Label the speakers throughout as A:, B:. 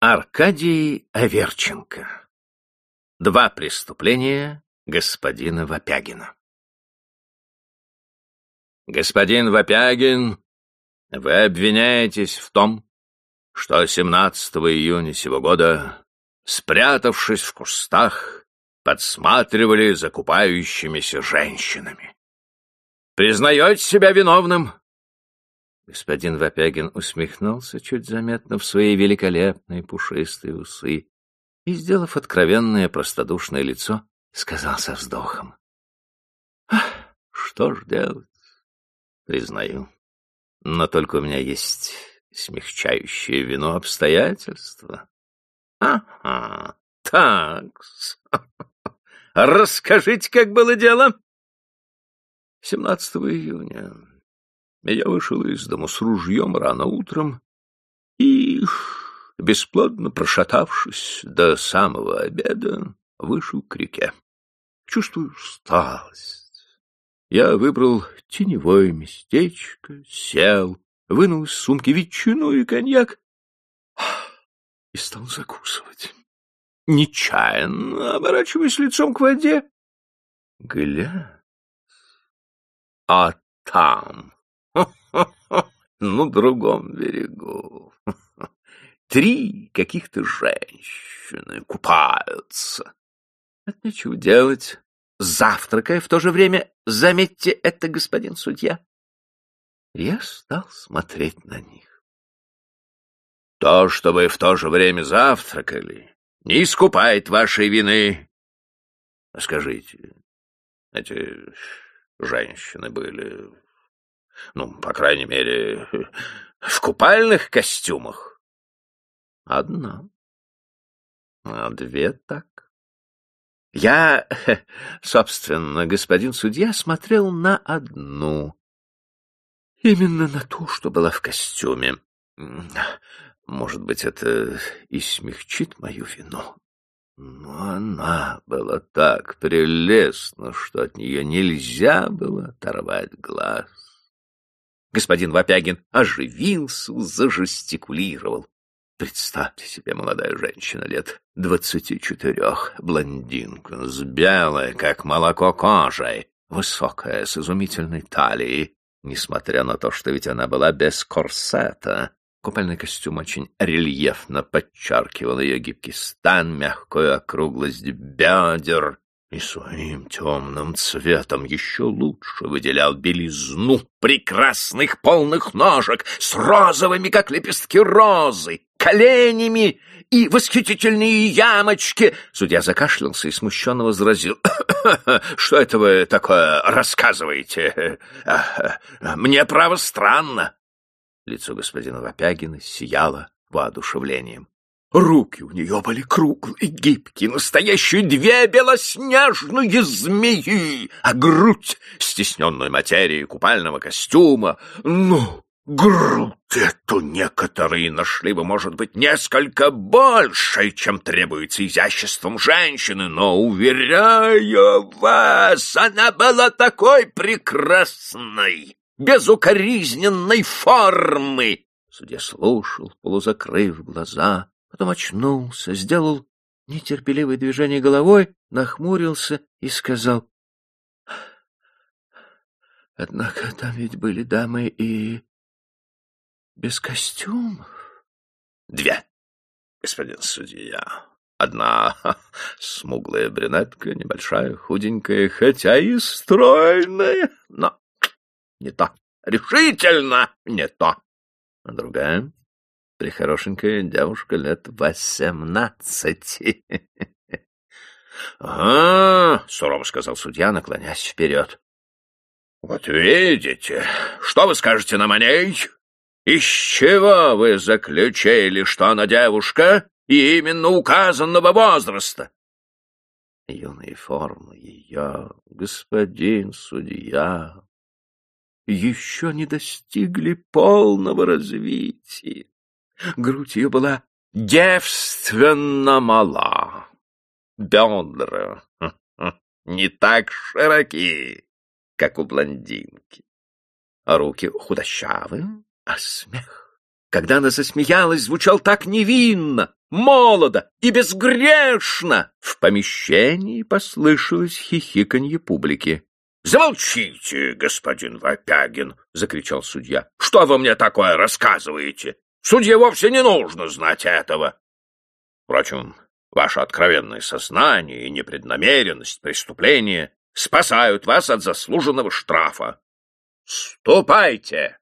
A: Аркадий Аверченко. Два преступления господина Вопягина. Господин Вопягин, вы обвиняетесь в том, что 17 июня сего года, спрятавшись в кустах, подсматривали за купающимися женщинами. Признаете себя виновным? Господин Вопягин усмехнулся чуть заметно в свои великолепные пушистые усы и, сделав откровенное простодушное лицо, сказал со вздохом. — Что ж делать? Признаю. Но только у меня есть смягчающее вину обстоятельства. — Ага, так Расскажите, как было дело? 17 июня я вышел из дома с ружьем рано утром и, бесплодно прошатавшись до самого обеда, вышел к реке. Чувствую усталость. Я выбрал теневое местечко, сел, вынул из сумки ветчину и коньяк и стал закусывать. Нечаянно оборачиваясь лицом к воде, гля, а там на другом берегу. Три каких-то женщины купаются. От нечего делать. Завтракая в то же время, заметьте это, господин судья. Я стал смотреть на них. То, что вы в то же время завтракали, не искупает вашей вины. Скажите, эти женщины были ну, по крайней мере, в купальных костюмах. Одна. А две так. Я, собственно, господин судья, смотрел на одну. Именно на ту, что была в костюме. Может быть, это и смягчит мою вину. Но она была так прелестна, что от нее нельзя было оторвать глаз. Господин Вопягин оживился, зажестикулировал. Представьте себе, молодая женщина лет двадцати четырех, блондинка, с белой, как молоко кожей, высокая, с изумительной талией, несмотря на то, что ведь она была без корсета. Купальный костюм очень рельефно подчеркивал ее гибкий стан, мягкую округлость бедер, и своим темным цветом еще лучше выделял белизну прекрасных полных ножек с розовыми, как лепестки розы, коленями и восхитительные ямочки. Судья закашлялся и смущенно возразил. — Что это вы такое рассказываете? Мне, право, странно. Лицо господина Вопягина сияло воодушевлением. Руки у нее были круглые, гибкие, настоящие две белоснежные змеи, а грудь, стесненную материей купального костюма, ну, грудь эту некоторые нашли бы, может быть, несколько больше, чем требуется изяществом женщины, но, уверяю вас, она была такой прекрасной, безукоризненной формы. Судья слушал, полузакрыв глаза, потом очнулся, сделал нетерпеливое движение головой, нахмурился и сказал, «Однако там ведь были дамы и без костюмов». «Две, господин судья. Одна смуглая брюнетка, небольшая, худенькая, хотя и стройная, но не то, решительно не то. А другая Прихорошенькая девушка лет восемнадцати. — Ага, — сурово сказал судья, наклонясь вперед. — Вот видите, что вы скажете нам о ней? Из чего вы заключили, что она девушка и именно указанного возраста? Юные формы ее, господин судья, еще не достигли полного развития. Грудь ее была девственно мала. Бедра не так широки, как у блондинки. Руки худощавые, а смех, когда она засмеялась, звучал так невинно, молодо и безгрешно!» В помещении послышалось хихиканье публики. «Замолчите, господин Вопягин!» — закричал судья. «Что вы мне такое рассказываете? Судье вовсе не нужно знать этого!» Впрочем, ваше откровенное сознание и непреднамеренность преступления спасают вас от заслуженного штрафа. Ступайте!»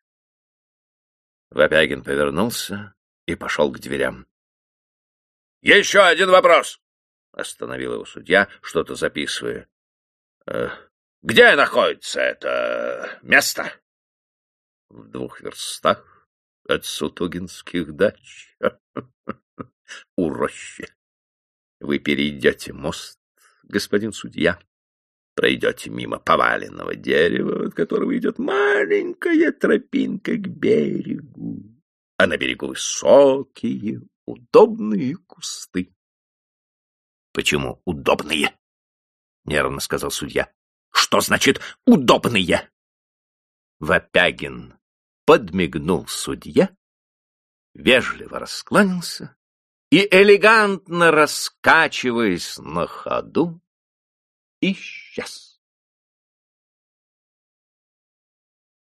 A: Вопягин повернулся и пошел к дверям. «Еще один вопрос!» — остановил его судья, что-то записывая. «Э, где находится это место? В двух верстах от Сутугинских дач. У рощи. Вы перейдете мост, господин судья, пройдете мимо поваленного дерева, от которого идет маленькая тропинка к берегу, а на берегу высокие, удобные кусты. — Почему удобные? — нервно сказал судья. Что значит «удобные»?» Вопягин подмигнул судье, вежливо раскланялся и, элегантно раскачиваясь на ходу, исчез.